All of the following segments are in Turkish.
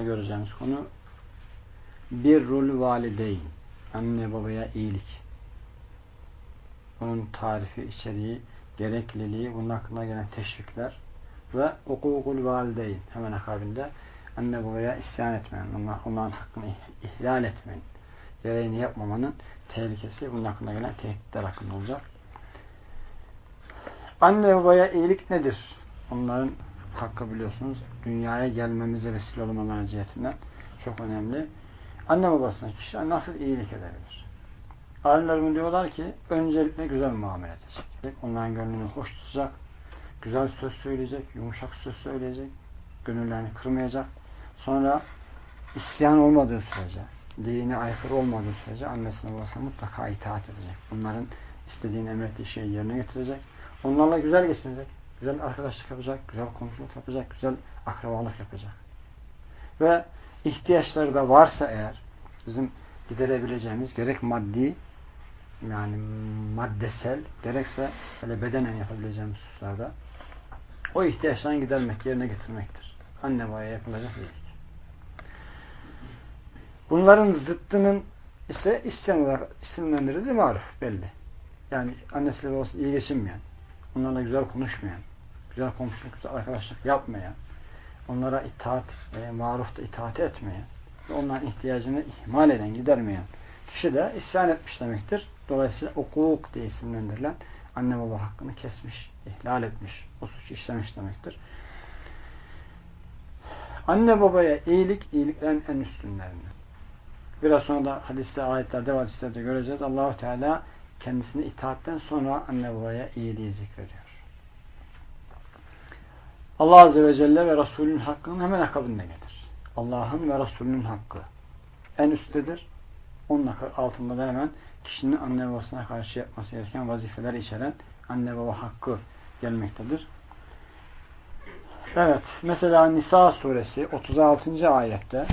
ayette göreceğimiz konu bir rol valideyn anne babaya iyilik onun tarifi, içeriği, gerekliliği, bunun hakkında gelen teşvikler ve hukukul valideyn hemen akabinde anne babaya isyan etmeyen, onlar, onların hakkını ihlal etmeyin, gereğini yapmamanın tehlikesi bunun hakkında gelen tehditler hakkında olacak. Anne babaya iyilik nedir? Onların hakkı biliyorsunuz. Dünyaya gelmemize vesile olmaları cihetinden çok önemli. Anne babasına kişi nasıl iyilik edebilir? Alimlerim diyorlar ki öncelikle güzel muamele edecek. Onların gönlünü hoş tutacak. Güzel söz söyleyecek. Yumuşak söz söyleyecek. Gönüllerini kırmayacak. Sonra isyan olmadığı sürece, dine aykırı olmadığı sürece annesine babasına mutlaka itaat edecek. Bunların istediğini emrettiği şeyi yerine getirecek. Onlarla güzel geçinecek. Güzel arkadaşlık yapacak. Güzel komşuluk yapacak. Güzel akrabalık yapacak. Ve ihtiyaçları da varsa eğer bizim giderebileceğimiz gerek maddi yani maddesel gerekse böyle bedenen yapabileceğimiz hususlarda o ihtiyaçlarını gidermek, yerine getirmektir. Anne babaya yapılacak iyilik. Bunların zıttının ise isyan olarak isimlendirildiği maruf belli. Yani annesiyle babası iyi geçinmeyen, onlarla güzel konuşmayan, güzel komşuluk, güzel arkadaşlık yapmayan, onlara itaat ve marufta itaat etmeyen ve onların ihtiyacını ihmal eden, gidermeyen kişi de isyan etmiş demektir. Dolayısıyla hukuk diye isimlendirilen anne baba hakkını kesmiş, ihlal etmiş, o suçu işlemiş demektir. Anne babaya iyilik, iyiliklerin en üstünlerinden. Biraz sonra da hadiste, ayetlerde, hadislerde göreceğiz. Allahu Teala kendisini itaatten sonra anne babaya iyiliği zikrediyor. Allah Azze ve Celle ve Resulünün hakkının hemen akabinde gelir. Allah'ın ve Resulünün hakkı en üsttedir. Onun altında da hemen kişinin anne babasına karşı yapması gereken vazifeler içeren anne baba hakkı gelmektedir. Evet. Mesela Nisa suresi 36. ayette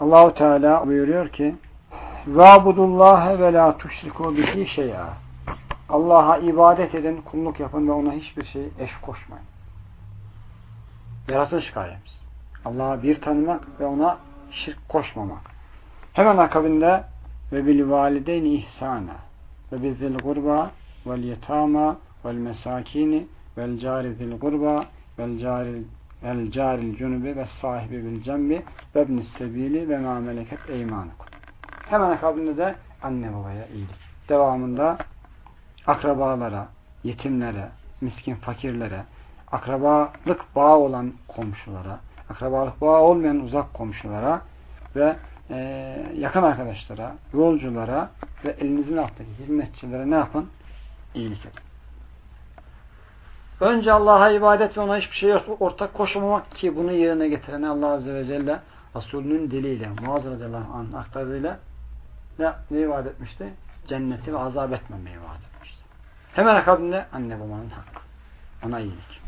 Allahu Teala buyuruyor ki Vabudullahe ve la tuşriku bihi şey'a Allah'a ibadet edin, kulluk yapın ve ona hiçbir şey eş koşmayın. Yaratılış gayemiz. Allah'a bir tanımak ve ona şirk koşmamak. Hemen akabinde ve bil valideyni ihsana ve bizil gurba vel yetama vel mesakini vel cari zil gurba vel cari el caril cunubi ve sahibi bil cembi ve ibnis sebili ve ma meleket eymanukum. Hemen akabinde de anne babaya iyilik. Devamında akrabalara, yetimlere, miskin fakirlere, akrabalık bağı olan komşulara, akrabalık bağı olmayan uzak komşulara ve e, yakın arkadaşlara, yolculara ve elinizin alttaki hizmetçilere ne yapın? İyilik edin. Önce Allah'a ibadet ve ona hiçbir şey ortak koşmamak ki bunu yerine getirene Allah Azze ve Celle Resulünün diliyle, Muaz radıyallahu anh aktardığıyla ne, ne vaat etmişti? Cenneti ve azap etmemeyi vaat etmişti. Hemen akabinde anne babanın hakkı. Ona iyilik.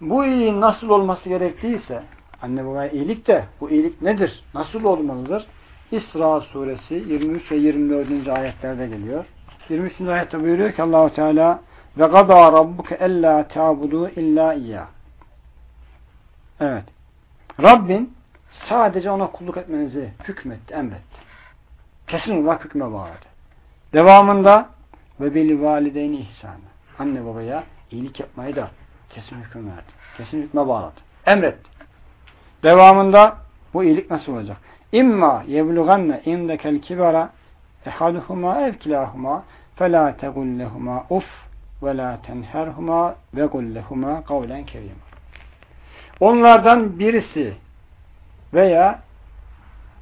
Bu iyiliğin nasıl olması gerektiyse anne babaya iyilik de bu iyilik nedir? Nasıl olmalıdır? İsra suresi 23 ve 24. ayetlerde geliyor. 23. ayette buyuruyor ki Allahu Teala ve gada rabbuke ella ta'budu illa iyyah. Evet. Rabbin sadece ona kulluk etmenizi hükmetti, emretti. Kesin olarak hükme bağladı. Devamında ve bil valideyni ihsanı. Anne babaya iyilik yapmayı da kesin hüküm verdi. Kesin hükme bağladı. Emretti. Devamında bu iyilik nasıl olacak? İmma yebluganne indekel kibara ehaduhuma ev kilahuma felâ tegullehuma uf ve la tenherhuma ve gullehuma kavlen kerim. Onlardan birisi veya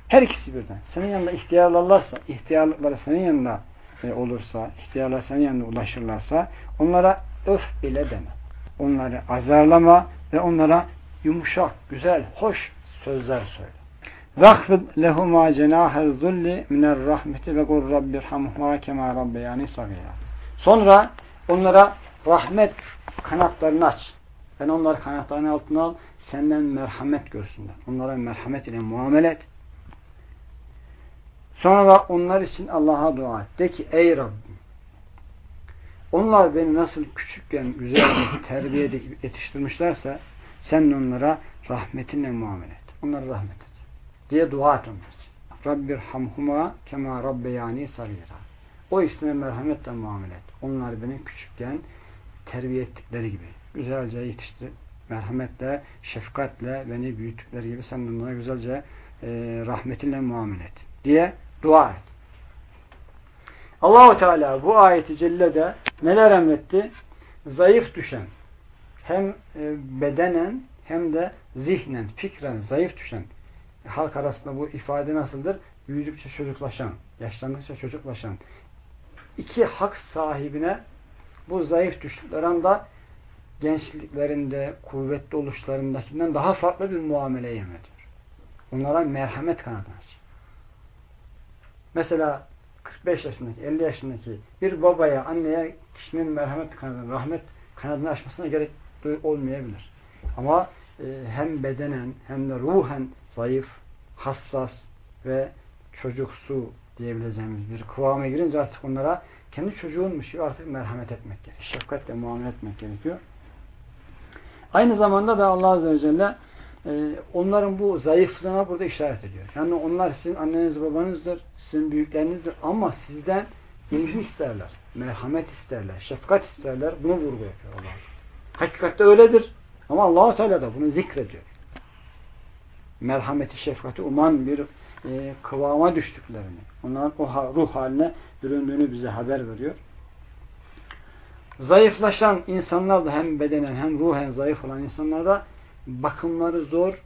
her ikisi birden senin yanında ihtiyarlarlarsa, ihtiyarlıkları senin yanında e, olursa, ihtiyarlar senin yanında ulaşırlarsa onlara öf bile deme. Onları azarlama ve onlara yumuşak, güzel, hoş sözler söyle. وَخْفِضْ لَهُمَا جَنَاهَ الظُّلِّ مِنَ الرَّحْمَةِ وَقُلْ رَبِّ رْحَمْهُمَا كَمَا رَبَّيَانِ صَغِيرًا Sonra onlara rahmet kanatlarını aç. Ben onları kanatlarının altına al. Senden merhamet görsünler. Onlara merhamet ile muamele et. Sonra da onlar için Allah'a dua et. De ki ey Rabbim onlar beni nasıl küçükken güzel terbiye edip yetiştirmişlerse sen onlara rahmetinle muamele et. Onlara rahmet et. Diye dua et onlar için. Rabbir hamhuma kema rabbeyani sarira. O ikisine merhametle muamele et. Onlar beni küçükken terbiye ettikleri gibi. Güzelce yetişti. Merhametle, şefkatle beni büyüttükleri gibi sen de onlara güzelce e, rahmetinle muamele et. Diye dua et. Allahu Teala bu ayeti cellede neler emretti? Zayıf düşen, hem e, bedenen hem de zihnen, fikren zayıf düşen halk arasında bu ifade nasıldır? Büyüdükçe çocuklaşan, yaşlandıkça çocuklaşan iki hak sahibine bu zayıf düştükleri anda gençliklerinde, kuvvetli oluşlarındakinden daha farklı bir muamele emrediyor. Onlara merhamet kanadını aç. Mesela 45 yaşındaki, 50 yaşındaki bir babaya, anneye kişinin merhamet kanadını, rahmet kanadını açmasına gerek olmayabilir. Ama e, hem bedenen hem de ruhen zayıf, hassas ve çocuksu diyebileceğimiz bir kıvama girince artık onlara kendi çocuğunmuş gibi artık merhamet etmek gerekiyor. Şefkatle muamele etmek gerekiyor. Aynı zamanda da Allah Azze ve Celle e, onların bu zayıflığına burada işaret ediyor. Yani onlar sizin anneniz babanızdır, sizin büyüklerinizdir ama sizden ilgi isterler, merhamet isterler, şefkat isterler. Bunu vurgu yapıyor Allah. Hakikatte öyledir. Ama allah Teala da bunu zikrediyor. Merhameti, şefkati uman bir e, kıvama düştüklerini, onların o ruh haline büründüğünü bize haber veriyor. Zayıflaşan insanlar da hem bedenen hem ruhen zayıf olan insanlar da bakımları zor,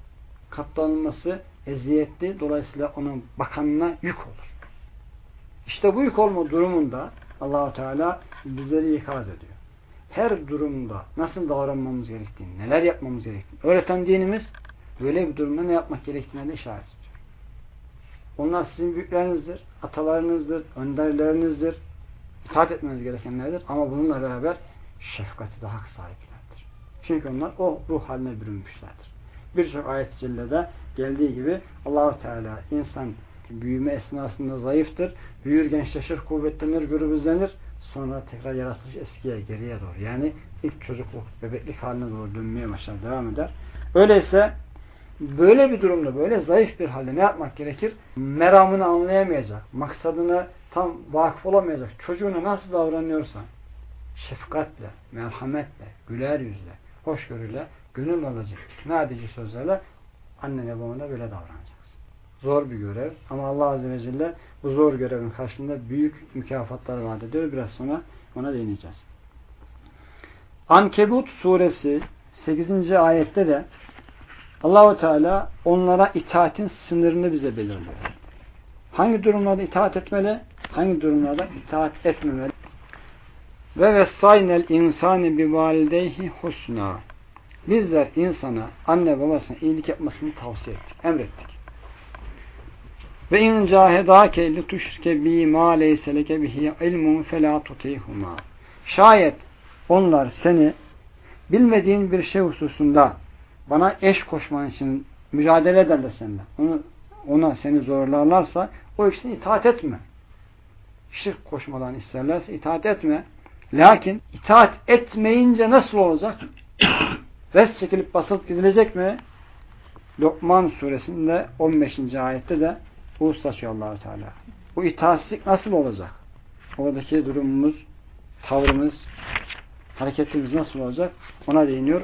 katlanılması eziyetli. Dolayısıyla onun bakanına yük olur. İşte bu yük olma durumunda Allahu Teala bizleri ikaz ediyor. Her durumda nasıl davranmamız gerektiğini, neler yapmamız gerektiğini öğreten dinimiz böyle bir durumda ne yapmak gerektiğine de işaret ediyor. Onlar sizin büyüklerinizdir, atalarınızdır, önderlerinizdir. İtaat etmeniz gerekenlerdir ama bununla beraber şefkati de hak sahiplerdir. Çünkü onlar o ruh haline bürünmüşlerdir. Birçok ayet-i cellede geldiği gibi Allahu Teala insan büyüme esnasında zayıftır. Büyür, gençleşir, kuvvetlenir, gürbüzlenir. Sonra tekrar yaratılış eskiye, geriye doğru. Yani ilk çocukluk, bebeklik haline doğru dönmeye başlar, devam eder. Öyleyse böyle bir durumda, böyle zayıf bir halde ne yapmak gerekir? Meramını anlayamayacak, maksadını tam vakıf olamayacak çocuğuna nasıl davranıyorsan şefkatle, merhametle, güler yüzle, hoşgörüyle, gönül alacak, nadici sözlerle annene babana böyle davranacaksın. Zor bir görev ama Allah Azze ve Celle bu zor görevin karşılığında büyük mükafatlar vaat ediyor. Biraz sonra ona değineceğiz. Ankebut suresi 8. ayette de Allahu Teala onlara itaatin sınırını bize belirliyor. Hangi durumlarda itaat etmeli? Hangi durumlarda itaat etmemeli? Ve vesaynel insani bi valideyhi husna. Bizler insana, anne babasına iyilik yapmasını tavsiye ettik, emrettik. Ve in cahedake li tuşrike bi ma leyse leke bihi ilmun fela tutihuma. Şayet onlar seni bilmediğin bir şey hususunda bana eş koşman için mücadele ederler seninle. Onu, ona seni zorlarlarsa o ikisini itaat etme. Şirk koşmadan isterlerse itaat etme. Lakin itaat etmeyince nasıl olacak? Res çekilip basılıp gidilecek mi? Lokman suresinde 15. ayette de bu saçıyor allah Teala. Bu itaatsizlik nasıl olacak? Oradaki durumumuz, tavrımız, hareketimiz nasıl olacak? Ona değiniyor.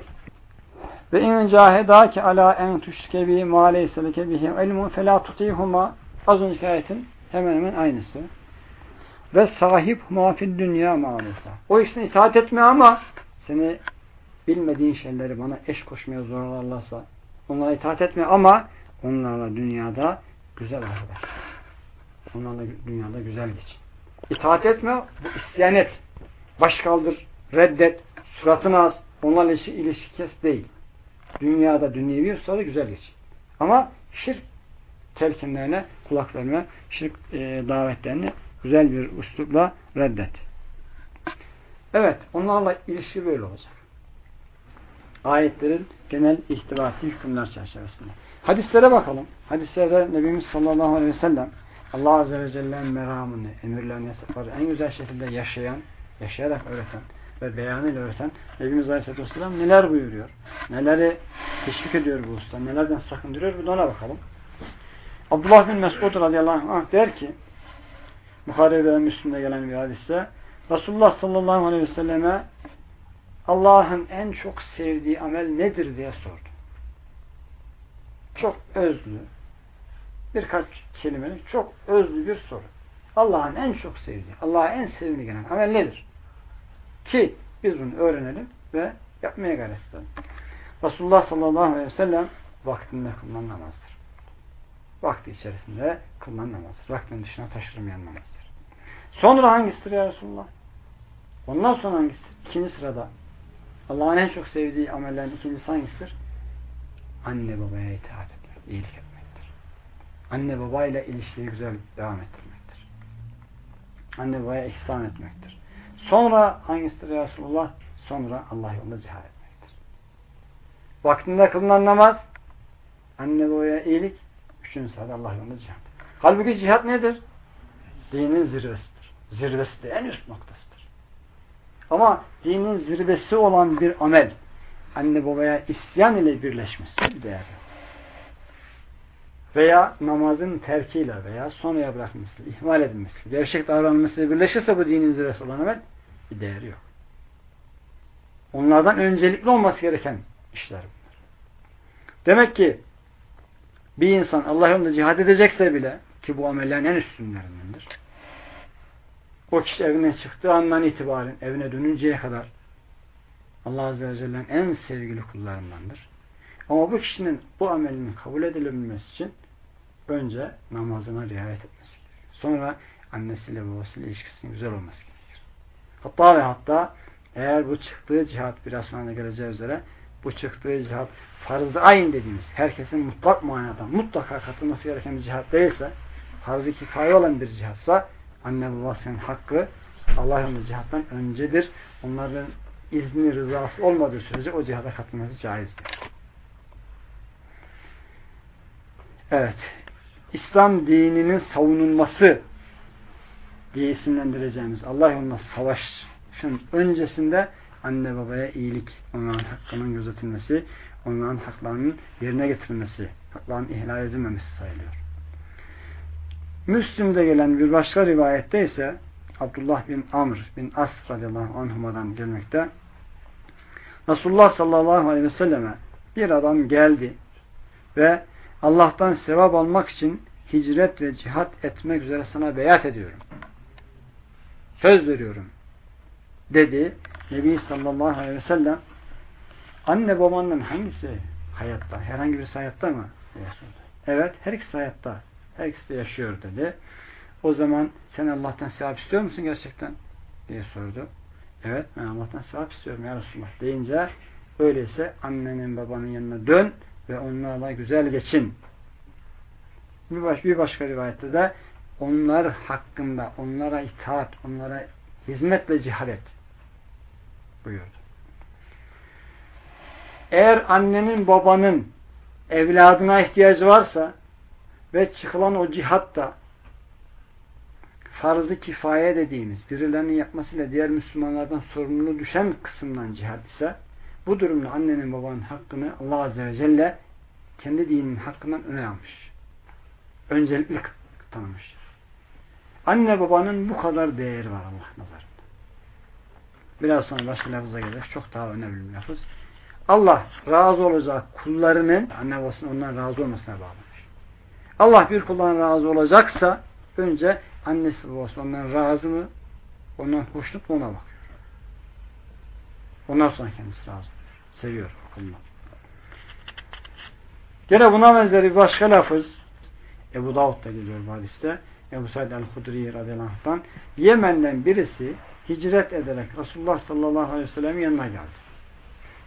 Ve in cahedâke alâ en tuşke bi mâ leyse leke bihim ilmun felâ tutîhumâ az önceki ayetin hemen hemen aynısı. Ve sahip mafid dünya ma'rufa. O işine itaat etme ama seni bilmediğin şeyleri bana eş koşmaya zorlarlarsa onlara itaat etme ama onlarla dünyada güzel arkadaş. Onlarla dünyada güzel geç. İtaat etme, bu isyan et. Baş kaldır, reddet, suratını az. Onlarla ilişki, ilişki kes değil. Dünyada dünyevi sonra güzel geç. Ama şirk telkinlerine kulak verme, şirk e, davetlerini güzel bir üslupla reddet. Evet, onlarla ilişki böyle olacak. Ayetlerin genel ihtibati hükümler çerçevesinde. Hadislere bakalım. Hadislerde Nebimiz sallallahu aleyhi ve sellem Allah Azze ve Celle'nin meramını, emirlerini, yasakları en güzel şekilde yaşayan, yaşayarak öğreten, ve beyanıyla öğreten Nebimiz Aleyhisselatü Vesselam neler buyuruyor? Neleri teşvik ediyor bu usta? Nelerden sakındırıyor? Bir de ona bakalım. Abdullah bin Mesud radıyallahu anh der ki Bukhari ve Müslüm'de gelen bir hadiste Resulullah sallallahu aleyhi ve selleme Allah'ın en çok sevdiği amel nedir diye sordu. Çok özlü birkaç kelimelik çok özlü bir soru. Allah'ın en çok sevdiği, Allah'a en sevimli gelen amel nedir? Ki biz bunu öğrenelim ve yapmaya gayret edelim. Resulullah sallallahu aleyhi ve sellem vaktinde kılınan namazdır. Vakti içerisinde kılınan namazdır. Vaktin dışına taşırmayan namazdır. Sonra hangisidir ya Resulullah? Ondan sonra hangisi? İkinci sırada Allah'ın en çok sevdiği amellerin ikincisi hangisidir? Anne babaya itaat etmek, iyilik etmektir. Anne babayla ilişkiyi güzel devam ettirmektir. Anne babaya ihsan etmektir. Sonra hangisidir ya Resulullah? Sonra Allah yolunda cihad etmektir. Vaktinde kılınan namaz, anne babaya iyilik, üçüncü sırada Allah yolunda cihad. Halbuki cihat nedir? Dinin zirvesidir. Zirvesi de en üst noktasıdır. Ama dinin zirvesi olan bir amel, anne babaya isyan ile birleşmesi bir değer veya namazın terkiyle veya sonraya bırakması, ihmal edilmesi, gevşek davranılması birleşirse bu dinin zirvesi olan amel bir değeri yok. Onlardan öncelikli olması gereken işler bunlar. Demek ki bir insan Allah yolunda cihad edecekse bile ki bu amellerin en üstünlerindendir. O kişi evinden çıktığı andan itibaren evine dönünceye kadar Allah Azze ve Celle'nin en sevgili kullarındandır. Ama bu kişinin bu amelinin kabul edilebilmesi için önce namazına riayet etmesi gerekir. Sonra annesiyle babasıyla ilişkisinin güzel olması gerekir. Hatta ve hatta eğer bu çıktığı cihat biraz sonra geleceği üzere bu çıktığı cihat farz-ı ayin dediğimiz herkesin mutlak manada mutlaka katılması gereken bir cihat değilse farz-ı kifaye olan bir cihatsa anne babasının hakkı Allah yolunda cihattan öncedir. Onların izni rızası olmadığı sürece o cihada katılması caizdir. Evet. İslam dininin savunulması diye isimlendireceğimiz Allah yolunda savaşın öncesinde anne babaya iyilik, onların hakkının gözetilmesi, onların haklarının yerine getirilmesi, haklarının ihlal edilmemesi sayılıyor. Müslim'de gelen bir başka rivayette ise Abdullah bin Amr bin As radıyallahu anhuma'dan gelmekte. Resulullah sallallahu aleyhi ve selleme bir adam geldi ve Allah'tan sevap almak için hicret ve cihat etmek üzere sana beyat ediyorum. Söz veriyorum. Dedi Nebi sallallahu aleyhi ve sellem anne babanın hangisi hayatta? Herhangi birisi hayatta mı? Evet her ikisi hayatta. Her ikisi de yaşıyor dedi. O zaman sen Allah'tan sevap istiyor musun gerçekten? diye sordu. Evet ben Allah'tan sevap istiyorum ya Resulullah deyince öyleyse annenin babanın yanına dön ve onlarla güzel geçin. Bir, baş, bir başka rivayette de onlar hakkında onlara itaat, onlara hizmetle cihad et buyurdu. Eğer annenin babanın evladına ihtiyacı varsa ve çıkılan o cihatta farz-ı kifaye dediğimiz birilerinin yapmasıyla diğer Müslümanlardan sorumluluğu düşen kısımdan cihad ise bu durumda annenin babanın hakkını Allah Azze ve Celle kendi dininin hakkından öne almış. Öncelikli tanımış. Anne babanın bu kadar değeri var Allah nazarında. Biraz sonra başka lafıza gelecek. Çok daha önemli bir lafız. Allah razı olacak kullarının anne babasının ondan razı olmasına bağlamış. Allah bir kuldan razı olacaksa önce annesi babası ondan razı mı? Ondan hoşnut mu ona bakıyor. Ondan sonra kendisi razı. Seviyor kulunu. Gene buna benzer bir başka lafız Ebu Davud'da geliyor bu hadiste. Ebu Said el-Hudri radıyallahu anh'tan Yemen'den birisi hicret ederek Resulullah sallallahu aleyhi ve sellem'in yanına geldi.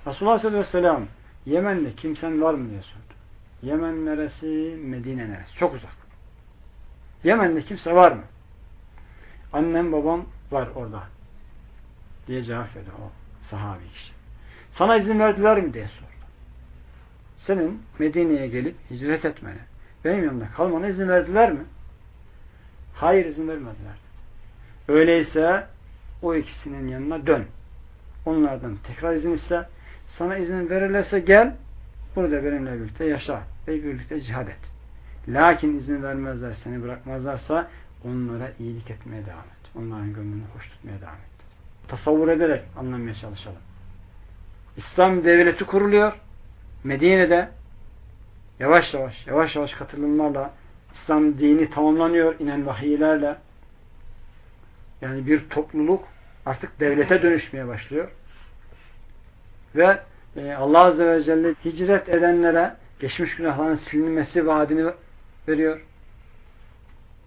Resulullah sallallahu aleyhi ve sellem Yemen'de kimsen var mı diye sordu. Yemen neresi? Medine neresi? Çok uzak. Yemen'de kimse var mı? Annem babam var orada. Diye cevap verdi o sahabi kişi. Sana izin verdiler mi diye sordu. Senin Medine'ye gelip hicret etmene, benim yanımda kalmana izin verdiler mi? Hayır izin vermediler. Öyleyse o ikisinin yanına dön. onlardan tekrar izin iste. Sana izin verirlerse gel, burada benimle birlikte yaşa ve birlikte cihad et. Lakin izin vermezler, seni bırakmazlarsa onlara iyilik etmeye devam et. Onların gönlünü hoş tutmaya devam et. Tasavvur ederek anlamaya çalışalım. İslam devleti kuruluyor. Medine'de yavaş yavaş, yavaş yavaş katılımlarla İslam dini tamamlanıyor inen vahiylerle. Yani bir topluluk artık devlete dönüşmeye başlıyor. Ve Allah Azze ve Celle hicret edenlere geçmiş günahların silinmesi vaadini veriyor.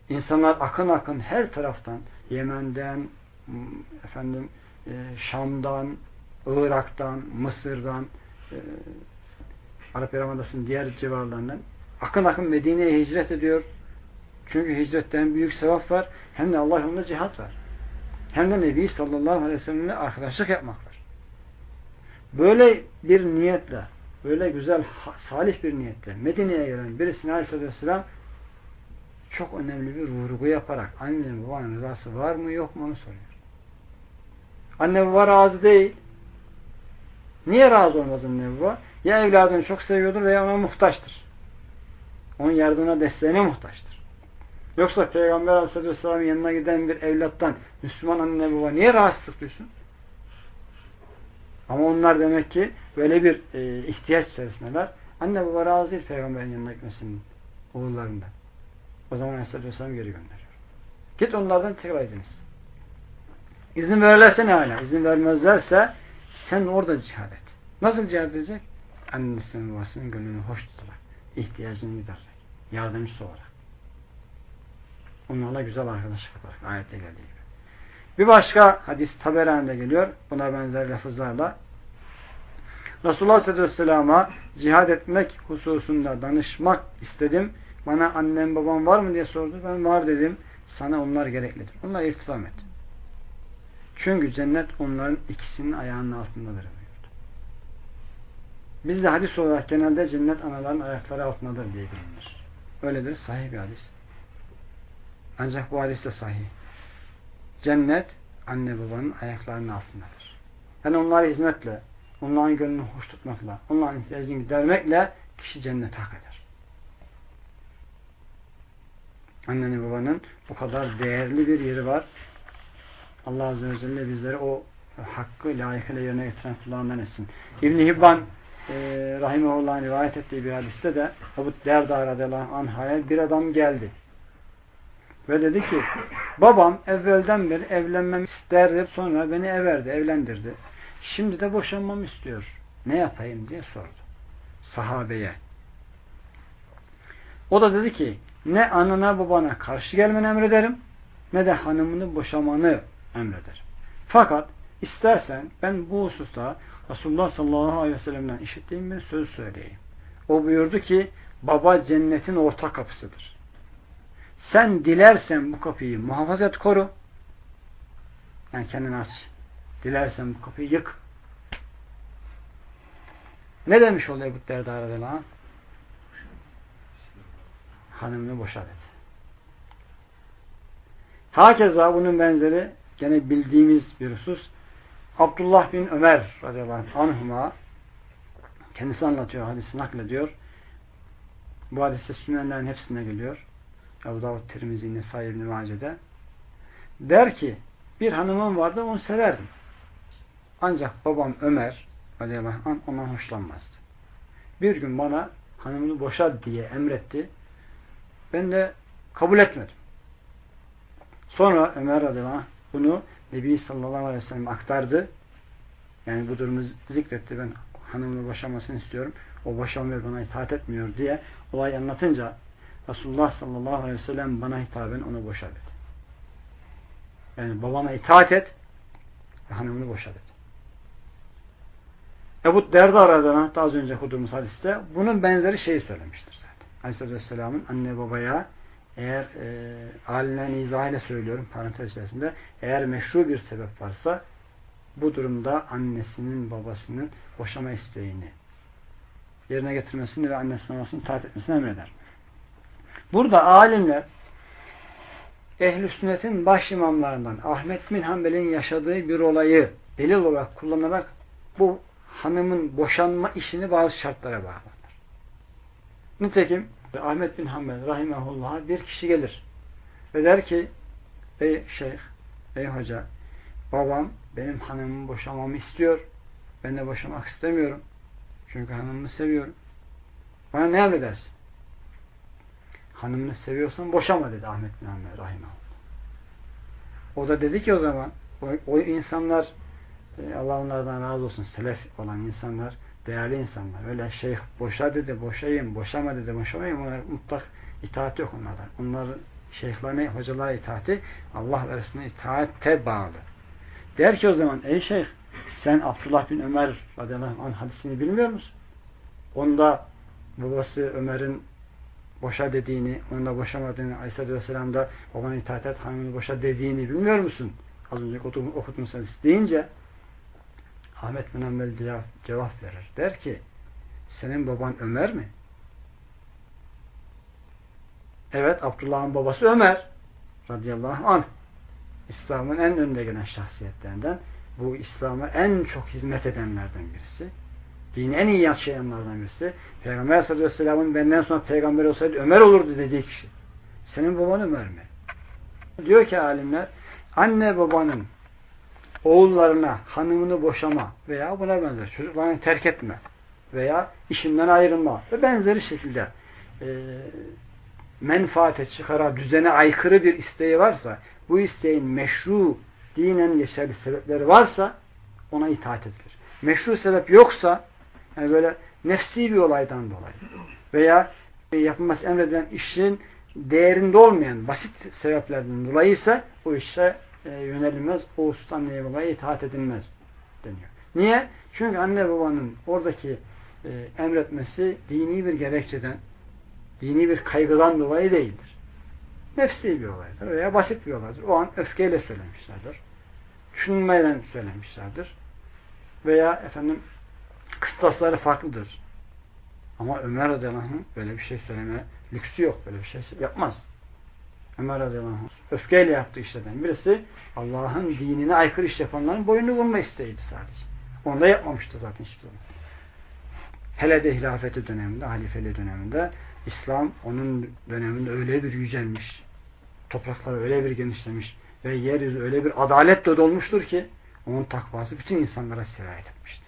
İnsanlar akın akın her taraftan Yemen'den, efendim e, Şam'dan, Irak'tan, Mısır'dan, e, Arap Yarımadası'nın diğer civarlarından akın akın Medine'ye hicret ediyor. Çünkü hicretten büyük sevap var. Hem de Allah yolunda cihat var. Hem de Nebi sallallahu aleyhi ve sellem'le arkadaşlık yapmak var. Böyle bir niyetle, böyle güzel, salih bir niyetle Medine'ye gelen birisine aleyhissalatü çok önemli bir vurgu yaparak annenin babanın rızası var mı yok mu onu soruyor. Anne baba razı değil. Niye razı olmaz anne baba? Ya evladını çok seviyordur veya ona muhtaçtır. Onun yardımına, desteğine muhtaçtır. Yoksa Peygamber Aleyhisselatü Vesselam'ın yanına giden bir evlattan Müslüman anne baba niye rahatsızlık duysun? Ama onlar demek ki böyle bir e, ihtiyaç içerisindeler. Anne baba razı değil Peygamberin yanına gitmesinin oğullarından. O zaman Aleyhisselatü Vesselam geri gönderiyor. Git onlardan tekrar ediniz. İzin verirlerse ne hala? İzin vermezlerse sen orada cihad et. Nasıl cihad edecek? Annesinin babasının gönlünü hoş tutarak, ihtiyacını gidererek, yardımcısı olarak. Onlarla güzel arkadaşlık yaparak. Ayette geldiği gibi. Bir başka hadis Taberani'de geliyor. Buna benzer lafızlarla. Resulullah sallallahu aleyhi ve sellem'e cihad etmek hususunda danışmak istedim. Bana annem babam var mı diye sordu. Ben var dedim. Sana onlar gereklidir. Onlar irtisam et. Çünkü cennet onların ikisinin ayağının altındadır buyurdu. Bizde hadis olarak genelde cennet anaların ayakları altındadır diye bilinir. Öyledir. Sahih bir hadis. Ancak bu hadis de sahih. Cennet anne babanın ayaklarının altındadır. Yani onlara hizmetle, onların gönlünü hoş tutmakla, onların ihtiyacını gidermekle kişi cennet hak eder. Annenin babanın bu kadar değerli bir yeri var. Allah Azze ve Celle bizleri o hakkı layıkıyla yerine getiren kullarından etsin. İbn-i Hibban e, Rahimehullah'ın rivayet ettiği bir hadiste de Ebu Derda radıyallahu anh'a bir adam geldi. Ve dedi ki babam evvelden beri evlenmemi isterdi sonra beni everdi, evlendirdi. Şimdi de boşanmamı istiyor. Ne yapayım diye sordu. Sahabeye. O da dedi ki ne anına babana karşı gelmeni emrederim ne de hanımını boşamanı emrederim. Fakat istersen ben bu hususta Resulullah sallallahu aleyhi ve sellem'den işittiğim bir söz söyleyeyim. O buyurdu ki baba cennetin orta kapısıdır. Sen dilersen bu kapıyı muhafaza et koru. Yani kendini aç. Dilersen bu kapıyı yık. Ne demiş oluyor bu Derda radıyallahu Hanımını boşa dedi. Hakeza bunun benzeri gene bildiğimiz bir husus Abdullah bin Ömer radıyallahu anhuma kendisi anlatıyor, hadisi naklediyor. Bu hadiste sünenlerin hepsine geliyor. Ebu Davud Tirmizi Nesai İbni der ki bir hanımım vardı onu severdim. Ancak babam Ömer radıyallahu anh ondan hoşlanmazdı. Bir gün bana hanımını boşa diye emretti. Ben de kabul etmedim. Sonra Ömer radıyallahu anh bunu Nebi sallallahu aleyhi ve sellem aktardı. Yani bu durumu zikretti. Ben hanımını boşamasını istiyorum. O boşamıyor bana itaat etmiyor diye olay anlatınca Resulullah sallallahu aleyhi ve sellem bana hitaben onu boşa dedi. Yani babana itaat et ve hanımını boşa dedi. Ebu Derda aradığına az önce okuduğumuz hadiste bunun benzeri şeyi söylemiştir zaten. Aleyhisselatü Vesselam'ın anne babaya eğer e, alinden izahıyla söylüyorum parantez içerisinde eğer meşru bir sebep varsa bu durumda annesinin babasının boşama isteğini yerine getirmesini ve annesinin babasını taat etmesini emreder. Burada alimler ehl-i sünnetin baş imamlarından Ahmet bin Hanbel'in yaşadığı bir olayı delil olarak kullanarak bu hanımın boşanma işini bazı şartlara bağlarlar. Nitekim Ahmet bin Hanbel rahimahullah'a bir kişi gelir ve der ki ey şeyh, ey hoca babam benim hanımımı boşamamı istiyor. Ben de boşamak istemiyorum. Çünkü hanımımı seviyorum. Bana ne emredersin? Hanımını seviyorsan boşama dedi Ahmet bin Hanbel rahimahullah. O da dedi ki o zaman o, o insanlar e, Allah onlardan razı olsun selef olan insanlar değerli insanlar. Öyle şeyh boşa dedi boşayım, boşama dedi boşamayım. Onlar mutlak itaat yok onlardan. Onlar şeyhlerine, hocalara itaati Allah ve Resulüne itaatte bağlı. Der ki o zaman ey şeyh sen Abdullah bin Ömer radıyallahu anh hadisini bilmiyor musun? Onda babası Ömer'in boşa dediğini, onunla boşamadığını Aleyhisselatü Vesselam'da babana itaat et hanımını boşa dediğini bilmiyor musun? Az önce okudum sen deyince Ahmet bin Hanbel cevap, cevap verir. Der ki senin baban Ömer mi? Evet Abdullah'ın babası Ömer radıyallahu anh. İslam'ın en önde gelen şahsiyetlerinden bu İslam'a en çok hizmet edenlerden birisi. Dini en iyi yaşayanlardan birisi. Peygamber sallallahu aleyhi ve sellem'in benden sonra peygamber olsaydı Ömer olurdu dediği kişi. Senin baban Ömer mi? Diyor ki alimler anne babanın oğullarına hanımını boşama veya buna benzer çocuklarını terk etme veya işinden ayrılma ve benzeri şekilde e, menfaate çıkara, düzene aykırı bir isteği varsa bu isteğin meşru, dinen geçerli sebepleri varsa ona itaat edilir. Meşru sebep yoksa yani böyle nefsi bir olaydan dolayı veya yapılması emredilen işin değerinde olmayan basit sebeplerden dolayı ise o işe e, yönelilmez. O usta anneye babaya itaat edilmez deniyor. Niye? Çünkü anne babanın oradaki e, emretmesi dini bir gerekçeden, dini bir kaygıdan dolayı değildir. Nefsi bir olaydır veya basit bir olaydır. O an öfkeyle söylemişlerdir. Düşünmeyle söylemişlerdir. Veya efendim kıstasları farklıdır. Ama Ömer radıyallahu böyle bir şey söyleme lüksü yok. Böyle bir şey yapmaz. Ömer radıyallahu öfkeyle yaptığı işlerden birisi Allah'ın dinine aykırı iş yapanların boynunu vurma isteğiydi sadece. Onu da yapmamıştı zaten hiçbir zaman. Hele de hilafeti döneminde, halifeli döneminde İslam onun döneminde öyle bir yücelmiş, topraklar öyle bir genişlemiş ve yeryüzü öyle bir adaletle dolmuştur ki onun takvası bütün insanlara sirayet etmişti.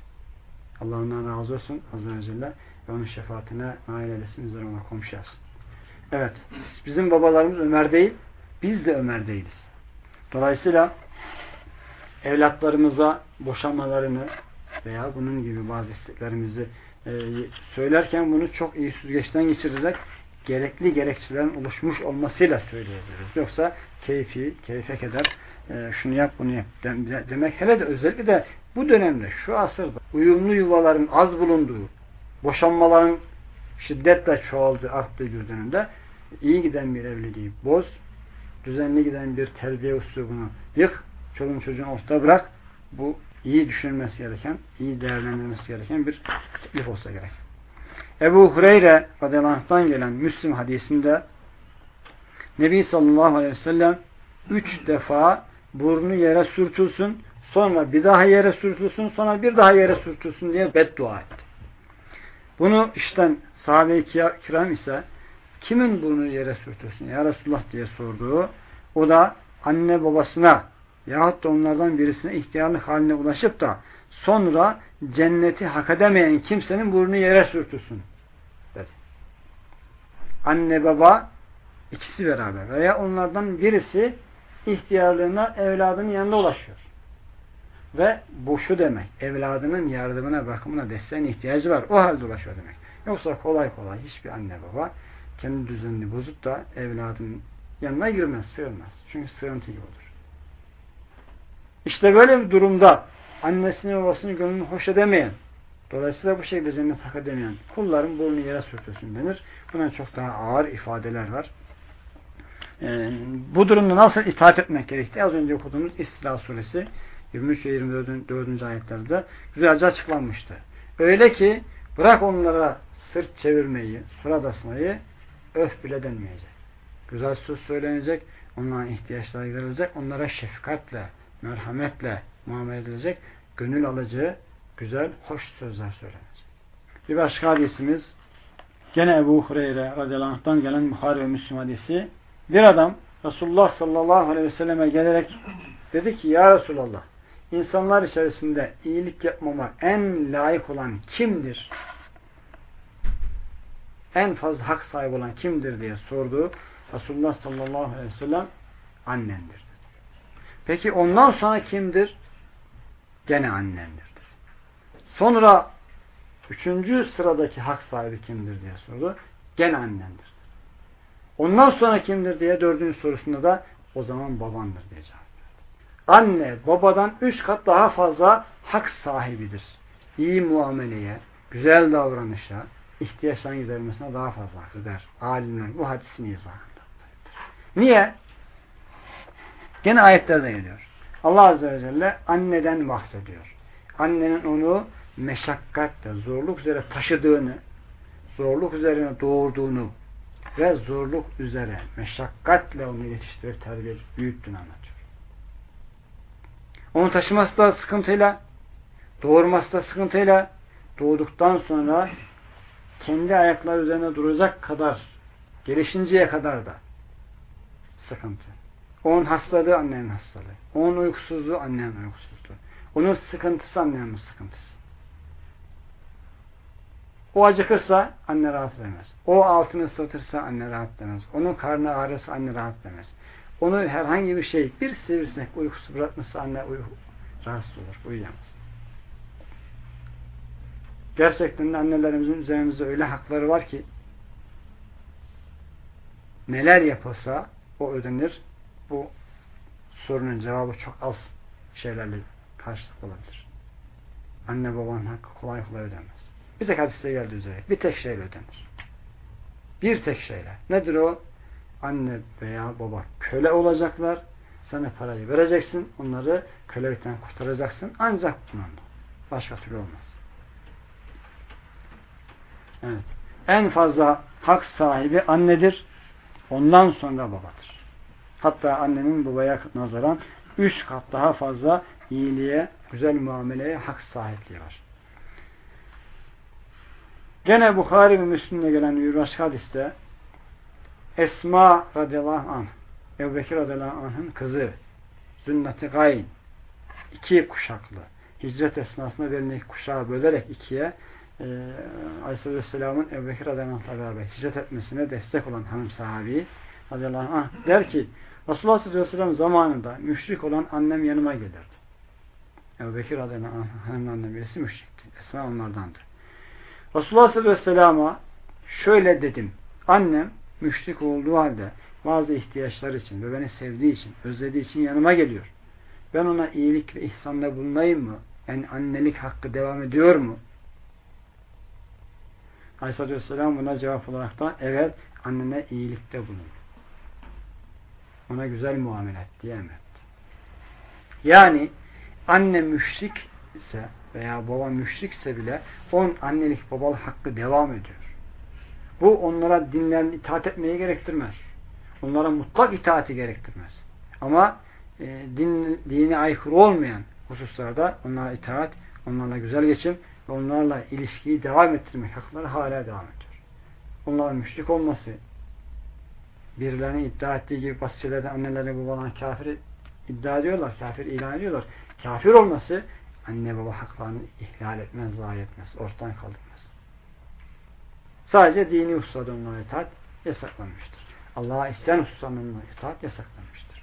Allah ondan razı olsun Azze ve Celle ve onun şefaatine nail eylesin, üzerine ona komşu yapsın. Evet, bizim babalarımız Ömer değil, biz de Ömer değiliz. Dolayısıyla evlatlarımıza boşanmalarını veya bunun gibi bazı isteklerimizi e, söylerken bunu çok iyi süzgeçten geçirerek gerekli gerekçelerin oluşmuş olmasıyla söyleyebiliriz. Yoksa keyfi, keyfe keder e, şunu yap bunu yap demek hele de özellikle de bu dönemde şu asırda uyumlu yuvaların az bulunduğu boşanmaların şiddetle çoğaldığı, arttığı bir dönemde iyi giden bir evliliği boz, düzenli giden bir terbiye usulünü yık, çoluğun çocuğun ortada bırak. Bu iyi düşünülmesi gereken, iyi değerlendirilmesi gereken bir teklif olsa gerek. Ebu Hureyre radıyallahu gelen Müslim hadisinde Nebi sallallahu aleyhi ve sellem üç defa burnu yere sürtülsün, sonra bir daha yere sürtülsün, sonra bir daha yere sürtülsün diye beddua etti. Bunu işten sahabe-i kiram ise kimin burnu yere sürtülsün ya Resulullah diye sorduğu o da anne babasına yahut da onlardan birisine ihtiyarlık haline ulaşıp da sonra cenneti hak edemeyen kimsenin burnu yere sürtülsün dedi. Anne baba ikisi beraber veya onlardan birisi ihtiyarlığına evladının yanında ulaşıyor. Ve bu şu demek. Evladının yardımına, bakımına, desteğine ihtiyacı var. O halde ulaşıyor demek. Yoksa kolay kolay hiçbir anne baba kendi düzenini bozup da evladının yanına girmez, sığınmaz. Çünkü sığıntı gibi olur. İşte böyle bir durumda annesini babasını gönlünü hoş edemeyen, dolayısıyla bu şekilde cennet hak edemeyen kulların burnu yere sürtülsün denir. Buna çok daha ağır ifadeler var. Ee, bu durumda nasıl itaat etmek gerektiği az önce okuduğumuz İsra suresi 23 ve 24. ayetlerde güzelce açıklanmıştı. Öyle ki bırak onlara sırt çevirmeyi, surat asmayı öf bile denmeyecek. Güzel söz söylenecek, onların ihtiyaçları giderilecek, onlara şefkatle, merhametle muamele edilecek. Gönül alıcı, güzel, hoş sözler söylenecek. Bir başka hadisimiz gene Ebu Hureyre radıyallahu anh'tan gelen Bukhari ve Müslüm hadisi. Bir adam Resulullah sallallahu aleyhi ve selleme gelerek dedi ki Ya Resulallah insanlar içerisinde iyilik yapmama en layık olan kimdir? En fazla hak sahibi olan kimdir diye sordu. Resulullah sallallahu aleyhi ve sellem annendir. Peki ondan sonra kimdir? Gene annendir. Sonra üçüncü sıradaki hak sahibi kimdir diye sordu. Gene annendir. Ondan sonra kimdir diye dördüncü sorusunda da o zaman babandır diye cevap. Anne babadan üç kat daha fazla hak sahibidir. İyi muameleye, güzel davranışa, ihtiyaçların giderilmesine daha fazla hak eder. Alimler bu hadisin izahında. Niye? Gene ayetlerde geliyor. Allah Azze ve Celle anneden bahsediyor. Annenin onu meşakkatle, zorluk üzere taşıdığını, zorluk üzerine doğurduğunu ve zorluk üzere meşakkatle onu yetiştirip terbiye büyüttüğünü anlatıyor. Onu taşıması da sıkıntıyla, doğurması da sıkıntıyla, doğduktan sonra kendi ayakları üzerine duracak kadar, gelişinceye kadar da sıkıntı. Onun hastalığı annenin hastalığı. Onun uykusuzluğu annenin uykusuzluğu. Onun sıkıntısı annenin sıkıntısı. O acıkırsa anne rahat demez. O altını ıslatırsa anne rahat demez. Onun karnı ağrırsa anne rahat demez. Onu herhangi bir şey, bir sivrisinek uykusu bırakmışsa anne uy rahatsız olur, uyuyamaz. Gerçekten de annelerimizin üzerimizde öyle hakları var ki neler yapılsa o ödenir. Bu sorunun cevabı çok az şeylerle karşılık olabilir. Anne babanın hakkı kolay kolay ödenmez. Bir tek hadiste geldi üzere. Bir tek şeyle ödenir. Bir tek şeyle. Nedir o? Anne veya baba köle olacaklar. Sana parayı vereceksin. Onları kölelikten kurtaracaksın. Ancak bununla. Başka türlü olmaz. Evet. En fazla hak sahibi annedir. Ondan sonra babadır. Hatta annenin babaya nazaran üç kat daha fazla iyiliğe, güzel muameleye hak sahipliği var. Gene Bukhari ve Müslim'de gelen bir başka hadiste Esma radıyallahu anh Ebu Bekir radıyallahu anh'ın kızı Zünneti Gayn iki kuşaklı hicret esnasında verilen kuşağı bölerek ikiye e, Aleyhisselatü Vesselam'ın Ebu Bekir radıyallahu beraber hicret etmesine destek olan hanım sahabi radıyallahu anh der ki Resulullah sallallahu aleyhi ve zamanında müşrik olan annem yanıma gelirdi. Ebu Bekir radıyallahu anh'ın annem birisi müşrikti. Esma onlardandı. Resulullah sallallahu aleyhi ve sellem'e şöyle dedim. Annem müşrik olduğu halde bazı ihtiyaçlar için ve beni sevdiği için, özlediği için yanıma geliyor. Ben ona iyilik ve ihsanda bulunayım mı? Yani annelik hakkı devam ediyor mu? Aleyhisselatü Vesselam buna cevap olarak da evet annene iyilikte bulun. Ona güzel muamele et diye emretti. Yani anne müşrik ise veya baba müşrikse bile on annelik babalık hakkı devam ediyor. Bu onlara dinlerini itaat etmeyi gerektirmez. Onlara mutlak itaati gerektirmez. Ama e, din, dini aykırı olmayan hususlarda onlara itaat, onlarla güzel geçim ve onlarla ilişkiyi devam ettirmek hakları hala devam ediyor. Onların müşrik olması, birilerinin iddia ettiği gibi basit şeylerden annelerine babalarına kafir iddia ediyorlar, kafir ilan ediyorlar. Kafir olması anne baba haklarını ihlal etmez, zayi etmez, ortadan kaldırmaz. Sadece dini hususlarda onlara itaat yasaklanmıştır. Allah'a isteyen hususlarda onlara itaat yasaklanmıştır.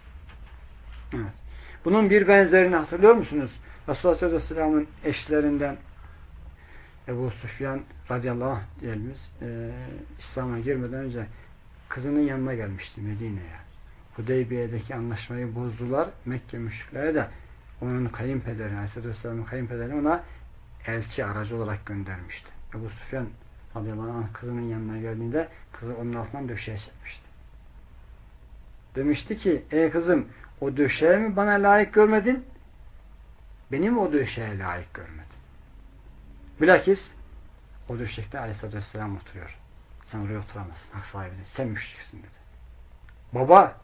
Evet. Bunun bir benzerini hatırlıyor musunuz? Resulullah sallallahu aleyhi ve sellem'in eşlerinden Ebu Sufyan radıyallahu anh diyelim e, İslam'a girmeden önce kızının yanına gelmişti Medine'ye. Hudeybiye'deki anlaşmayı bozdular. Mekke müşriklere de onun kayınpederi, Aleyhisselatü kayınpederi ona elçi aracı olarak göndermişti. Ebu Sufyan radıyallahu anh kızının yanına geldiğinde kızı onun altından döşeğe çekmişti. Demişti ki ey kızım o döşeğe mi bana layık görmedin? Beni mi o döşeğe layık görmedin? Bilakis o döşekte aleyhissalatü vesselam oturuyor. Sen oraya oturamazsın. Hak sahibi Sen müşriksin dedi. Baba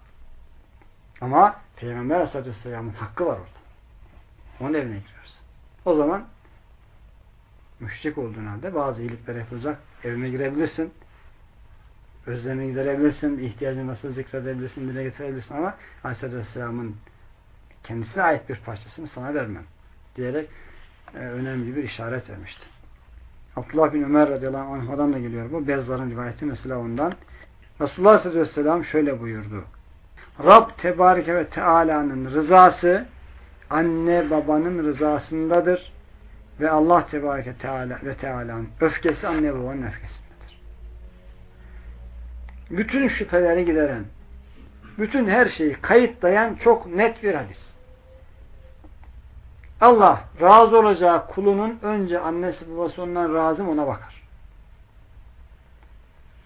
ama Peygamber aleyhissalatü vesselamın hakkı var orada. Onun evine giriyorsun. O zaman müşrik olduğun halde bazı iyilikler yapılacak. Evine girebilirsin. Özlemi giderebilirsin. ihtiyacın nasıl zikredebilirsin. Dile getirebilirsin ama Aleyhisselam'ın kendisine ait bir parçasını sana vermem. Diyerek e, önemli bir işaret vermişti. Abdullah bin Ömer radıyallahu anh'dan da geliyor bu. Bezların rivayeti mesela ondan. Resulullah sallallahu aleyhi şöyle buyurdu. Rab tebareke ve teala'nın rızası anne babanın rızasındadır ve Allah tebareke teala ve teala'nın öfkesi anne babanın öfkesindedir. Bütün şüpheleri gideren, bütün her şeyi kayıtlayan çok net bir hadis. Allah razı olacağı kulunun önce annesi babası ondan razı mı ona bakar.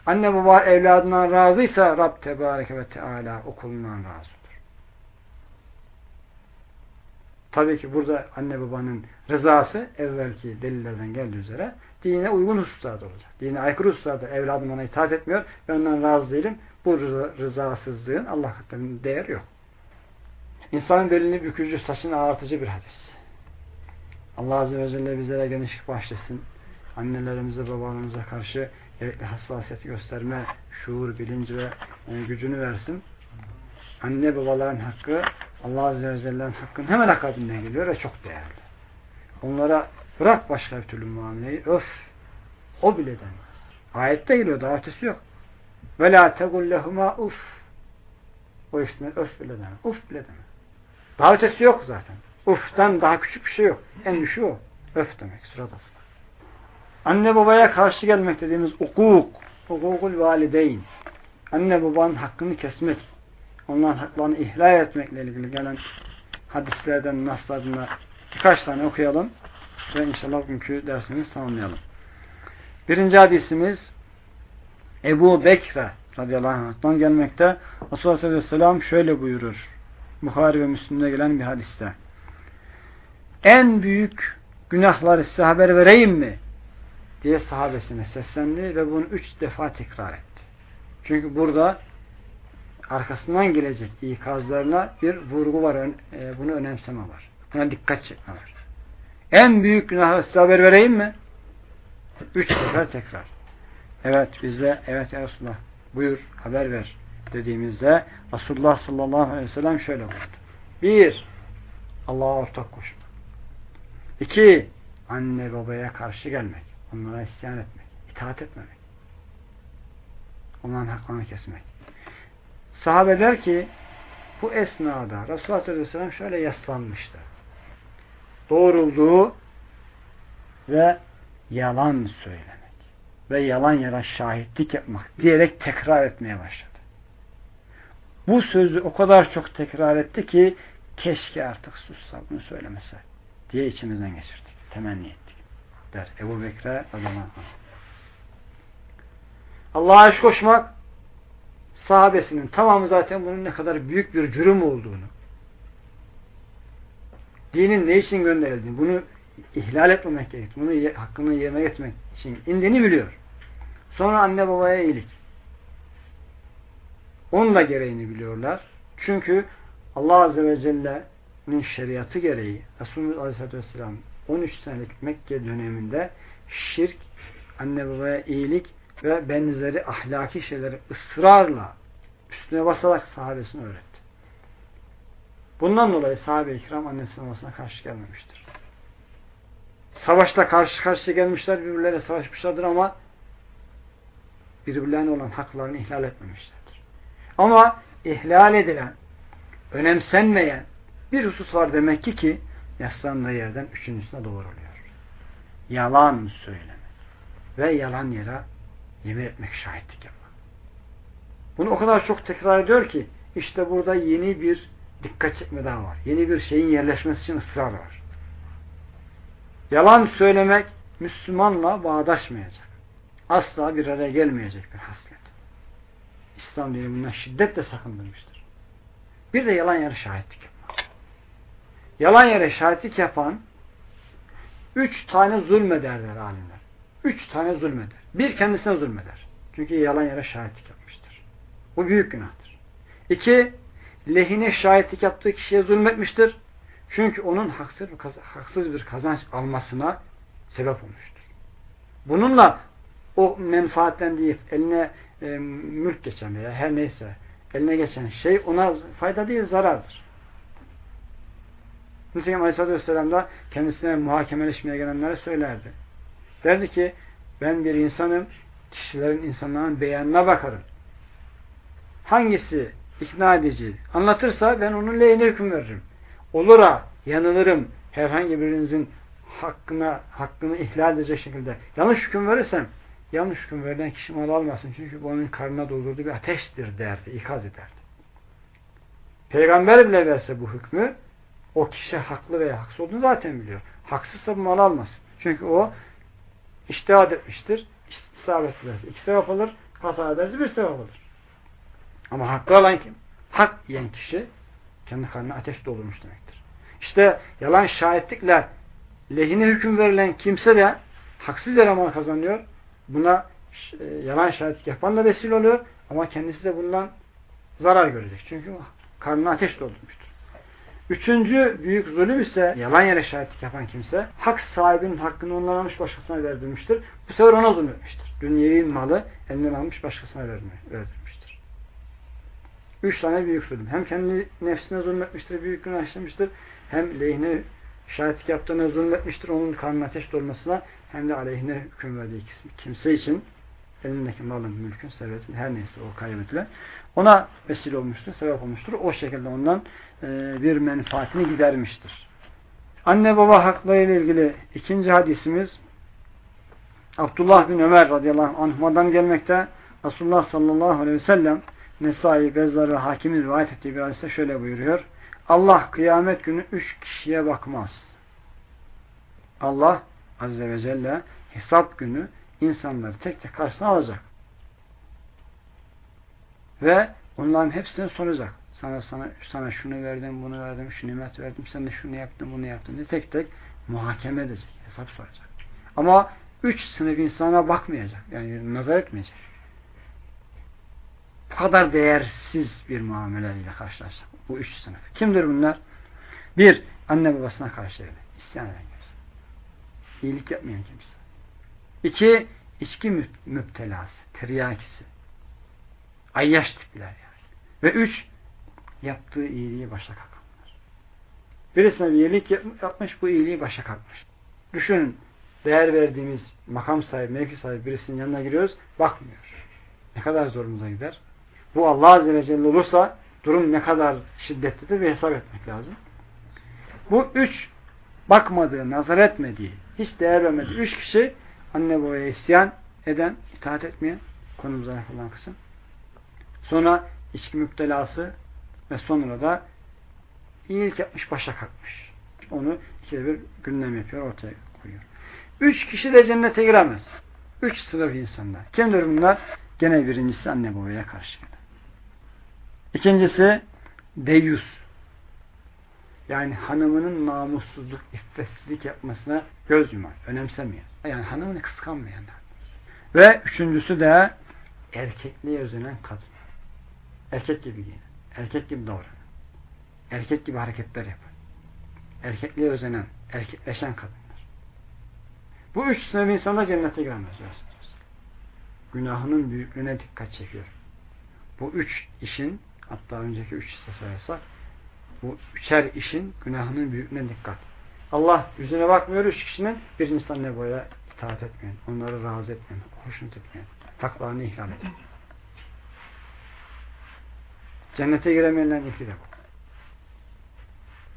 Anne baba evladından razıysa Rab Tebareke ve Teala o kulundan razıdır. Tabii ki burada anne babanın rızası evvelki delillerden geldiği üzere dine uygun hususlarda olacak. Dine aykırı hususlarda evladım ona itaat etmiyor ve ondan razı değilim. Bu rıza, rızasızlığın Allah katında değer yok. İnsanın belini bükücü, saçını ağartıcı bir hadis. Allah Azze ve Celle bizlere genişlik bahşetsin. Annelerimize, babalarımıza karşı gerekli hassasiyet gösterme, şuur, bilinci ve e, gücünü versin. Anne babaların hakkı Allah Azze ve Celle'nin hakkının hemen akabinden geliyor ve çok değerli. Onlara bırak başka bir türlü muameleyi, öf, o bile denmez. Ayette geliyor, daha ötesi yok. Ve la tegullehuma uf. O ikisine öf bile demez. Uf bile demez. Daha ötesi yok zaten. Uf'tan daha küçük bir şey yok. En düşüğü o. Öf demek sıradası. Anne babaya karşı gelmek dediğimiz ukuk, ukukul valideyn. Anne babanın hakkını kesmek, onların haklarını ihlal etmekle ilgili gelen hadislerden, naslardan birkaç tane okuyalım ve inşallah bugünkü dersimizi tamamlayalım. Birinci hadisimiz Ebu Bekre radıyallahu anh'tan gelmekte. Resulullah sallallahu aleyhi ve sellem şöyle buyurur. Bukhari ve Müslim'de gelen bir hadiste. En büyük günahları size haber vereyim mi? diye sahabesine seslendi ve bunu üç defa tekrar etti. Çünkü burada arkasından gelecek ikazlarına bir vurgu var, e, bunu önemseme var. Buna dikkat çekme var. En büyük günahı size haber vereyim mi? Üç sefer tekrar. Evet biz de evet ya Resulullah buyur haber ver dediğimizde Resulullah sallallahu aleyhi ve sellem şöyle buyurdu. Bir, Allah'a ortak koşmak. İki, anne babaya karşı gelmek. Onlara isyan etmek. itaat etmemek. Onların haklarını kesmek. Sahabe der ki bu esnada Resulullah sallallahu aleyhi ve sellem şöyle yaslanmıştı. Doğrulduğu ve yalan söylemek ve yalan yere şahitlik yapmak diyerek tekrar etmeye başladı. Bu sözü o kadar çok tekrar etti ki keşke artık sussa bunu söylemese diye içimizden geçirdik. Temenni ettik. Der Ebu radıyallahu Allah'a aşk koşmak sahabesinin tamamı zaten bunun ne kadar büyük bir cürüm olduğunu dinin ne için gönderildiğini bunu ihlal etmemek gerektiğini bunu hakkını yerine getirmek için indiğini biliyor. Sonra anne babaya iyilik. Onun da gereğini biliyorlar. Çünkü Allah Azze ve Celle'nin şeriatı gereği Resulullah Aleyhisselatü Vesselam 13 senelik Mekke döneminde şirk, anne babaya iyilik ve benzeri ahlaki şeyleri ısrarla üstüne basarak sahabesine öğretti. Bundan dolayı sahabe-i kiram annesinin babasına karşı gelmemiştir. Savaşta karşı karşıya gelmişler, birbirleriyle savaşmışlardır ama birbirlerine olan haklarını ihlal etmemişlerdir. Ama ihlal edilen, önemsenmeyen bir husus var demek ki ki yaslandığı yerden üçüncüsüne doğru oluyor. Yalan söylemek ve yalan yere yemin etmek, şahitlik yapmak. Bunu o kadar çok tekrar ediyor ki işte burada yeni bir dikkat çekme daha var. Yeni bir şeyin yerleşmesi için ısrar var. Yalan söylemek Müslümanla bağdaşmayacak. Asla bir araya gelmeyecek bir haslet. İslam dini bundan şiddetle sakındırmıştır. Bir de yalan yere şahitlik yapmak. Yalan yere şahitlik yapan üç tane zulmeder der alimler. Üç tane zulmeder. Bir kendisine zulmeder. Çünkü yalan yere şahitlik yapmıştır. Bu büyük günahtır. İki, lehine şahitlik yaptığı kişiye zulmetmiştir. Çünkü onun haksız bir, kazanç almasına sebep olmuştur. Bununla o menfaatten deyip eline e, mülk geçen veya her neyse eline geçen şey ona fayda değil zarardır. Nitekim Aleyhisselatü Vesselam da kendisine muhakemeleşmeye gelenlere söylerdi. Derdi ki ben bir insanım kişilerin insanların beyanına bakarım. Hangisi ikna edici anlatırsa ben onun lehine hüküm veririm. Olura yanılırım herhangi birinizin hakkına hakkını ihlal edecek şekilde yanlış hüküm verirsem yanlış hüküm verilen kişi mal almasın. Çünkü bu onun karnına doldurduğu bir ateştir derdi, ikaz ederdi. Peygamber bile verse bu hükmü o kişi haklı veya haksız olduğunu zaten biliyor. Haksızsa bu mal almasın. Çünkü o iştihad etmiştir. İsabet ederse iki sevap alır. Hata ederse bir sevap alır. Ama hakkı alan kim? Hak yiyen kişi kendi karnına ateş doldurmuş demektir. İşte yalan şahitlikle lehine hüküm verilen kimse de haksız yere mal kazanıyor. Buna e, yalan şahitlik yapan da vesile oluyor. Ama kendisi de bundan zarar görecek. Çünkü karnına ateş doldurmuştur. Üçüncü büyük zulüm ise yalan yere şahitlik yapan kimse hak sahibinin hakkını ondan almış başkasına verdirmiştir. Bu sefer ona zulmetmiştir. Dünyevi malı elinden almış başkasına verdirmiştir. Üç tane büyük zulüm. Hem kendi nefsine zulmetmiştir, büyük günah işlemiştir. Hem lehine şahitlik yaptığına zulmetmiştir. Onun karnına ateş dolmasına hem de aleyhine hüküm verdiği kimse için elindeki malın, mülkün, servetin her neyse o kaybedilen ona vesile olmuştur, sebep olmuştur. O şekilde ondan e, bir menfaatini gidermiştir. Anne baba haklarıyla ilgili ikinci hadisimiz Abdullah bin Ömer radıyallahu anh'dan gelmekte. Resulullah sallallahu aleyhi ve sellem Nesai, Bezzar ve Hakim'in rivayet ettiği bir hadiste şöyle buyuruyor. Allah kıyamet günü üç kişiye bakmaz. Allah azze ve celle hesap günü insanları tek tek karşısına alacak. Ve onların hepsini soracak. Sana sana sana şunu verdim, bunu verdim, şu nimet verdim, sen de şunu yaptın, bunu yaptın diye tek tek muhakeme edecek, hesap soracak. Ama üç sınıf insana bakmayacak. Yani nazar etmeyecek. Bu kadar değersiz bir muameleyle karşılaşacak. Bu üç sınıf. Kimdir bunlar? Bir, anne babasına karşı isyan eden kimse. İyilik yapmayan kimse. İki, içki müptelası, tiryakisi. Ayyaş tipler yani. Ve üç, yaptığı iyiliği başa kalkanlar. Birisine bir iyilik yapmış, bu iyiliği başa kalkmış. Düşünün, değer verdiğimiz makam sahibi, mevki sahibi birisinin yanına giriyoruz, bakmıyor. Ne kadar zorumuza gider. Bu Allah Azze ve Celle olursa durum ne kadar şiddetlidir bir hesap etmek lazım. Bu üç bakmadığı, nazar etmediği, hiç değer vermediği üç kişi anne babaya isyan eden, itaat etmeyen konumuza yapılan kısım. Sonra içki müptelası ve sonra da iyilik yapmış, başa kalkmış. Onu ikide bir gündem yapıyor, ortaya koyuyor. Üç kişi de cennete giremez. Üç sınıf insanlar. Kimdir bunlar? Gene birincisi anne babaya karşı. İkincisi deyus. Yani hanımının namussuzluk, iffetsizlik yapmasına göz yumar, önemsemiyor. Yani hanımını kıskanmayan. Ve üçüncüsü de erkekliğe özenen kadın. Erkek gibi giyinen, erkek gibi davranan, erkek gibi hareketler yapan, erkekliğe özenen, erkekleşen kadınlar. Bu üç sınıf insanlar cennete giremez. Günahının büyüklüğüne dikkat çekiyor. Bu üç işin hatta önceki üç hisse sayarsak bu üçer işin günahının büyüklüğüne dikkat. Allah yüzüne bakmıyor üç kişinin bir insan ne boya itaat etmeyen, onları razı etmeyen, hoşnut etmeyen, haklarını ihlal eden. Cennete giremeyenler ilki de bu.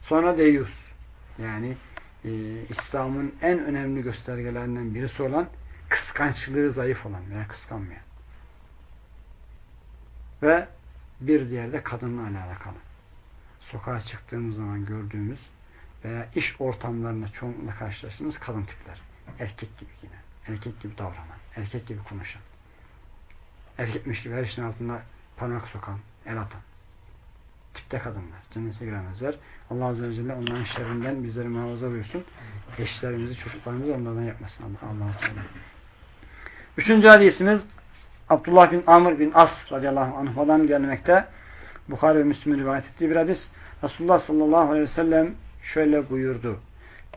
Sonra deyus. Yani e, İslam'ın en önemli göstergelerinden birisi olan kıskançlığı zayıf olan veya kıskanmayan. Ve bir diğer de kadınla alakalı. Sokağa çıktığımız zaman gördüğümüz veya iş ortamlarında çoğunlukla karşılaştığımız kadın tipler. Erkek gibi yine. Erkek gibi davranan. Erkek gibi konuşan. Erkekmiş gibi her işin altında parmak sokan, el atan. Tipte kadınlar. Cennete giremezler. Allah Azze ve Celle onların şerrinden bizleri muhafaza buyursun. Eşlerimizi, çocuklarımızı onlardan yapmasın. Allah Allah. Üçüncü hadisimiz Abdullah bin Amr bin As radıyallahu anh'dan gelmekte. Bukhari ve Müslüm'ün rivayet ettiği bir hadis. Resulullah sallallahu aleyhi ve sellem şöyle buyurdu.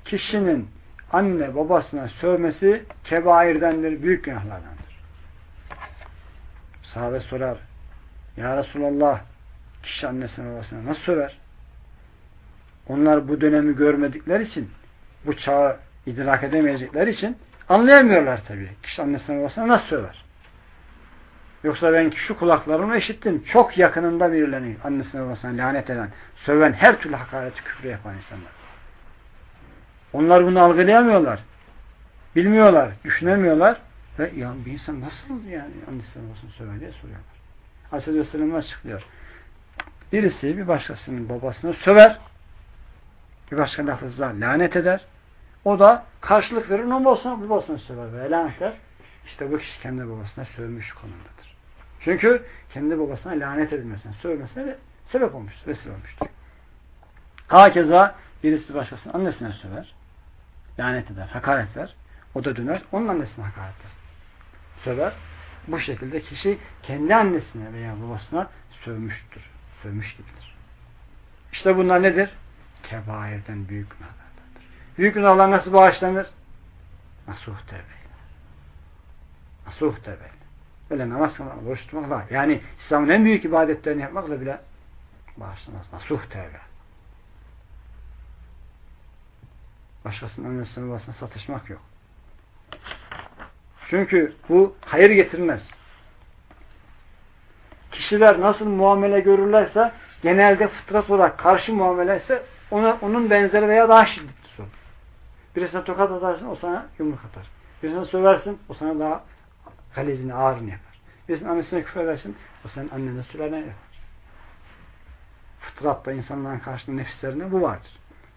Kişinin anne babasına sövmesi kebairdendir, büyük günahlardandır. Sahabe sorar. Ya Resulallah kişi annesine babasına nasıl söver? Onlar bu dönemi görmedikleri için bu çağı idrak edemeyecekleri için anlayamıyorlar tabii. Kişi annesine babasına nasıl söver? Yoksa ben şu kulaklarımla işittim. Çok yakınında birilerini annesine babasına lanet eden, söven, her türlü hakareti küfür yapan insanlar. Onlar bunu algılayamıyorlar. Bilmiyorlar, düşünemiyorlar. Ve ya bir insan nasıl yani annesine babasını söver diye soruyorlar. Aleyhisselam açıklıyor. Birisi bir başkasının babasını söver, bir başka lafızla lanet eder. O da karşılık verir, onun babasına, babasını söver ve lanet eder. İşte bu kişi kendi babasına sövmüş konumdadır. Çünkü kendi babasına lanet edilmesine, sövmesine sebep olmuştur, vesile olmuştur. Hakeza birisi başkasının annesine söver, lanet eder, hakaret eder. O da döner, onun annesine hakaret eder. Söver. Bu şekilde kişi kendi annesine veya babasına sövmüştür. Sövmüş gibidir. İşte bunlar nedir? Kebairden büyük günahlardandır. Büyük günahlar nasıl bağışlanır? Nasuh tevbe. Nasuh tevbe. Böyle namaz kılmak, oruç tutmakla yani İslam'ın en büyük ibadetlerini yapmakla bile bağışlamaz. Nasuh tevbe. Başkasının annesine babasına satışmak yok. Çünkü bu hayır getirmez. Kişiler nasıl muamele görürlerse genelde fıtrat olarak karşı muamele ise ona, onun benzeri veya daha şiddetli olur. Birisine tokat atarsın o sana yumruk atar. Birisine söversin o sana daha galizini ağırını yapar. Birisinin annesine küfür edersin o senin annene sülene yapar. Fıtratta insanların karşısında nefislerine bu vardır.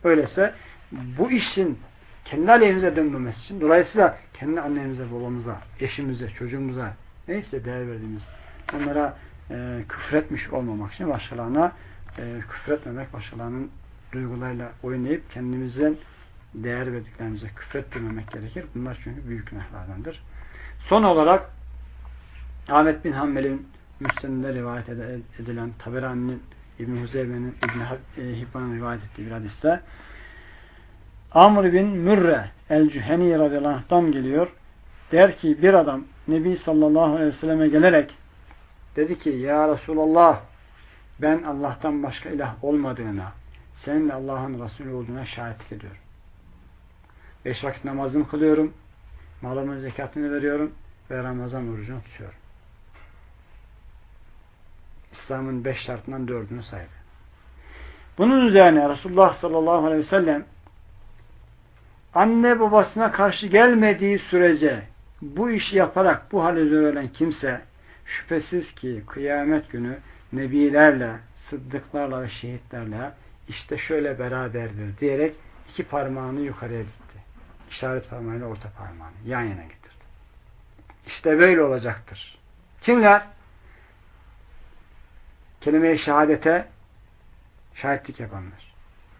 Öyleyse bu işin kendi aleyhimize dönmemesi için dolayısıyla kendi annemize, babamıza, eşimize, çocuğumuza neyse değer verdiğimiz onlara e, küfretmiş olmamak için başkalarına e, küfretmemek, başkalarının duygularıyla oynayıp kendimizden değer verdiklerimize küfrettirmemek gerekir. Bunlar çünkü büyük günahlardandır. Son olarak Ahmet bin Hanbel'in Müslim'de rivayet edilen Taberani'nin İbn-i Huzeybe'nin İbn-i Hibban'ın rivayet ettiği bir hadiste Amr bin Mürre el-Cüheni radıyallahu geliyor. Der ki bir adam Nebi sallallahu aleyhi ve selleme gelerek dedi ki ya Resulallah ben Allah'tan başka ilah olmadığına senin de Allah'ın Resulü olduğuna şahitlik ediyorum. Beş vakit namazımı kılıyorum. Malımın zekatını veriyorum ve Ramazan orucunu tutuyorum. İslam'ın beş şartından dördünü saydı. Bunun üzerine Resulullah sallallahu aleyhi ve sellem anne babasına karşı gelmediği sürece bu işi yaparak bu hale ölen kimse şüphesiz ki kıyamet günü nebilerle, sıddıklarla ve şehitlerle işte şöyle beraberdir diyerek iki parmağını yukarıya gitti. İşaret parmağıyla orta parmağını yan yana getirdi. İşte böyle olacaktır. Kimler? Kelime-i şehadete şahitlik yapanlar.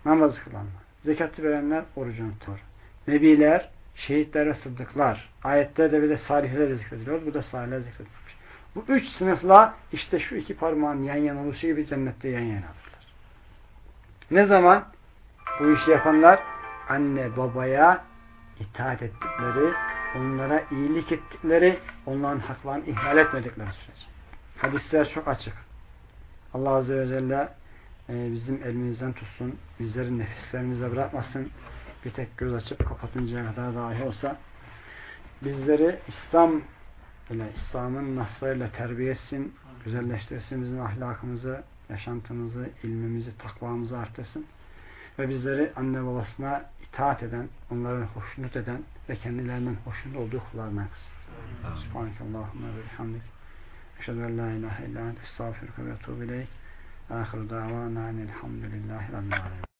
Namaz kılanlar. Zekatı verenler orucunu tutar. Nebiler, şehitler ve sıddıklar. Ayetlerde bir de salihler zikrediliyor. Bu da salihler zikredilmiş. Bu üç sınıfla işte şu iki parmağın yan yana oluşu gibi cennette yan yanadırlar. Ne zaman? Bu işi yapanlar anne babaya itaat ettikleri, onlara iyilik ettikleri, onların haklarını ihlal etmedikleri sürece. Hadisler çok açık. Allah Azze ve Celle e, bizim elimizden tutsun, bizleri nefislerimize bırakmasın, bir tek göz açıp kapatıncaya kadar dahi olsa bizleri İslam ile İslam'ın naslarıyla terbiye etsin, güzelleştirsin bizim ahlakımızı, yaşantımızı, ilmimizi, takvamızı artırsın ve bizleri anne babasına itaat eden, onların hoşnut eden ve kendilerinden hoşnut olduğu kullarına kılsın. Subhanakallahumma ve bihamdik. Eşhedü en la ilahe illa ente estağfiruke ve etûbü ileyk. Ahiru davana enelhamdülillahi rabbil alemin.